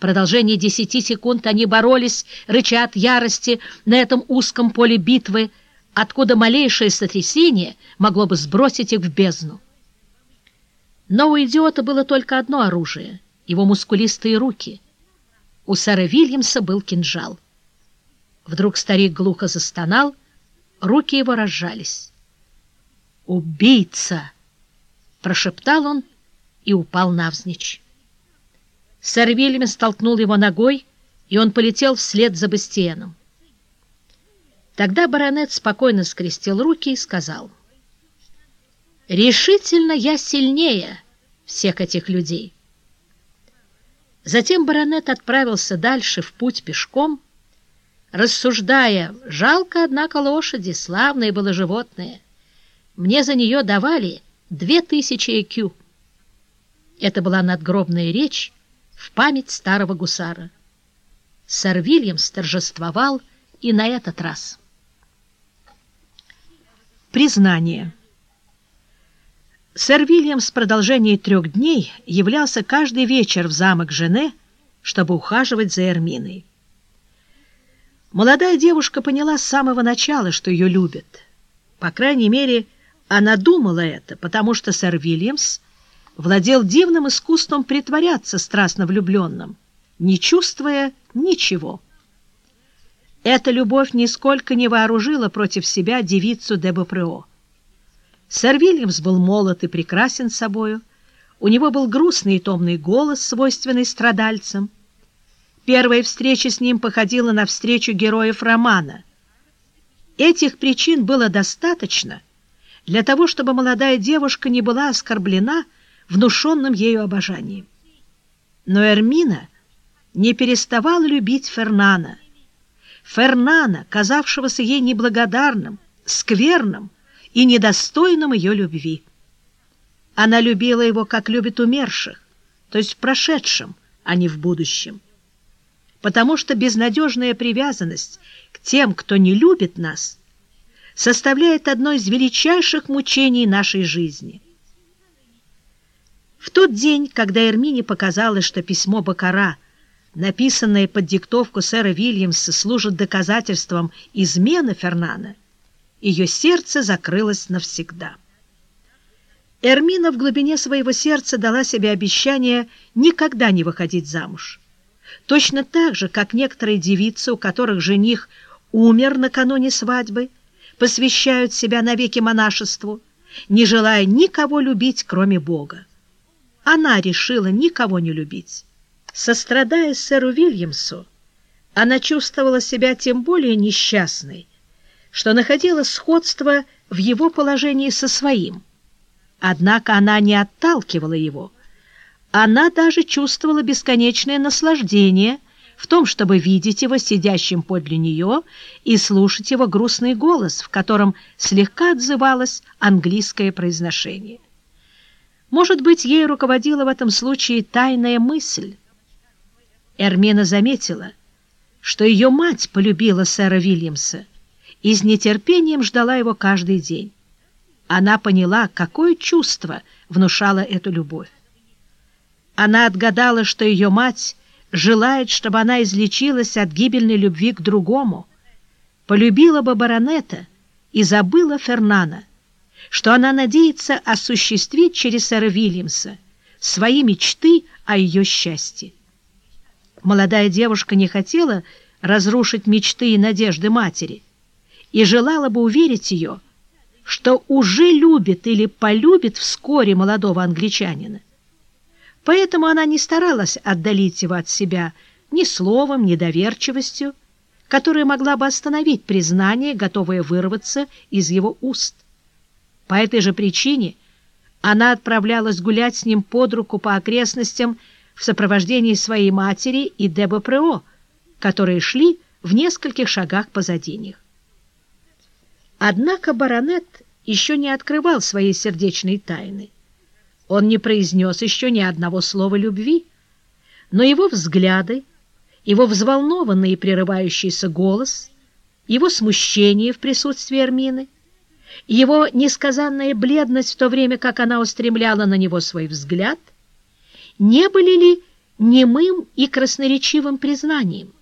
продолжении десяти секунд они боролись, рыча от ярости на этом узком поле битвы, откуда малейшее сотрясение могло бы сбросить их в бездну. Но у идиота было только одно оружие — его мускулистые руки. У сэра Вильямса был кинжал. Вдруг старик глухо застонал, руки его разжались. «Убийца!» — прошептал он и упал навзничь. Сэр Вильям столкнул его ногой, и он полетел вслед за Бастиеном. Тогда баронет спокойно скрестил руки и сказал, «Решительно я сильнее всех этих людей». Затем баронет отправился дальше в путь пешком, рассуждая, жалко, однако, лошади, славное было животное. Мне за нее давали две тысячи ЭКЮ. Это была надгробная речь в память старого гусара. Сэр Вильямс торжествовал и на этот раз. Признание Сэр Вильямс в продолжении трех дней являлся каждый вечер в замок Жене, чтобы ухаживать за Эрминой. Молодая девушка поняла с самого начала, что ее любят. По крайней мере, она думала это, потому что сэр Вильямс владел дивным искусством притворяться страстно влюбленным, не чувствуя ничего. Эта любовь нисколько не вооружила против себя девицу де Бопрео. Сэр Вильямс был молод и прекрасен собою, у него был грустный и томный голос, свойственный страдальцам. Первая встреча с ним походила на встречу героев романа. Этих причин было достаточно для того, чтобы молодая девушка не была оскорблена внушенным ею обожанием. Но Эрмина не переставала любить Фернана. Фернана, казавшегося ей неблагодарным, скверным и недостойным ее любви. Она любила его, как любит умерших, то есть в прошедшем, а не в будущем. Потому что безнадежная привязанность к тем, кто не любит нас, составляет одно из величайших мучений нашей жизни – в тот день, когда Эрмине показалось, что письмо Бакара, написанное под диктовку сэра Вильямса, служит доказательством измены Фернана, ее сердце закрылось навсегда. Эрмина в глубине своего сердца дала себе обещание никогда не выходить замуж. Точно так же, как некоторые девицы, у которых жених умер накануне свадьбы, посвящают себя навеки монашеству, не желая никого любить, кроме Бога. Она решила никого не любить. Сострадая сэру Вильямсу, она чувствовала себя тем более несчастной, что находила сходство в его положении со своим. Однако она не отталкивала его. Она даже чувствовала бесконечное наслаждение в том, чтобы видеть его сидящим подле нее и слушать его грустный голос, в котором слегка отзывалось английское произношение. Может быть, ей руководила в этом случае тайная мысль. Эрмина заметила, что ее мать полюбила сэра Вильямса и с нетерпением ждала его каждый день. Она поняла, какое чувство внушала эту любовь. Она отгадала, что ее мать желает, чтобы она излечилась от гибельной любви к другому, полюбила бы баронета и забыла Фернана что она надеется осуществить через сэра Вильямса свои мечты о ее счастье. Молодая девушка не хотела разрушить мечты и надежды матери и желала бы уверить ее, что уже любит или полюбит вскоре молодого англичанина. Поэтому она не старалась отдалить его от себя ни словом, ни доверчивостью, которая могла бы остановить признание, готовое вырваться из его уст. По этой же причине она отправлялась гулять с ним под руку по окрестностям в сопровождении своей матери и Деба Прео, которые шли в нескольких шагах позади них. Однако баронет еще не открывал своей сердечной тайны. Он не произнес еще ни одного слова любви, но его взгляды, его взволнованный и прерывающийся голос, его смущение в присутствии Эрмины — его несказанная бледность в то время, как она устремляла на него свой взгляд, не были ли немым и красноречивым признанием.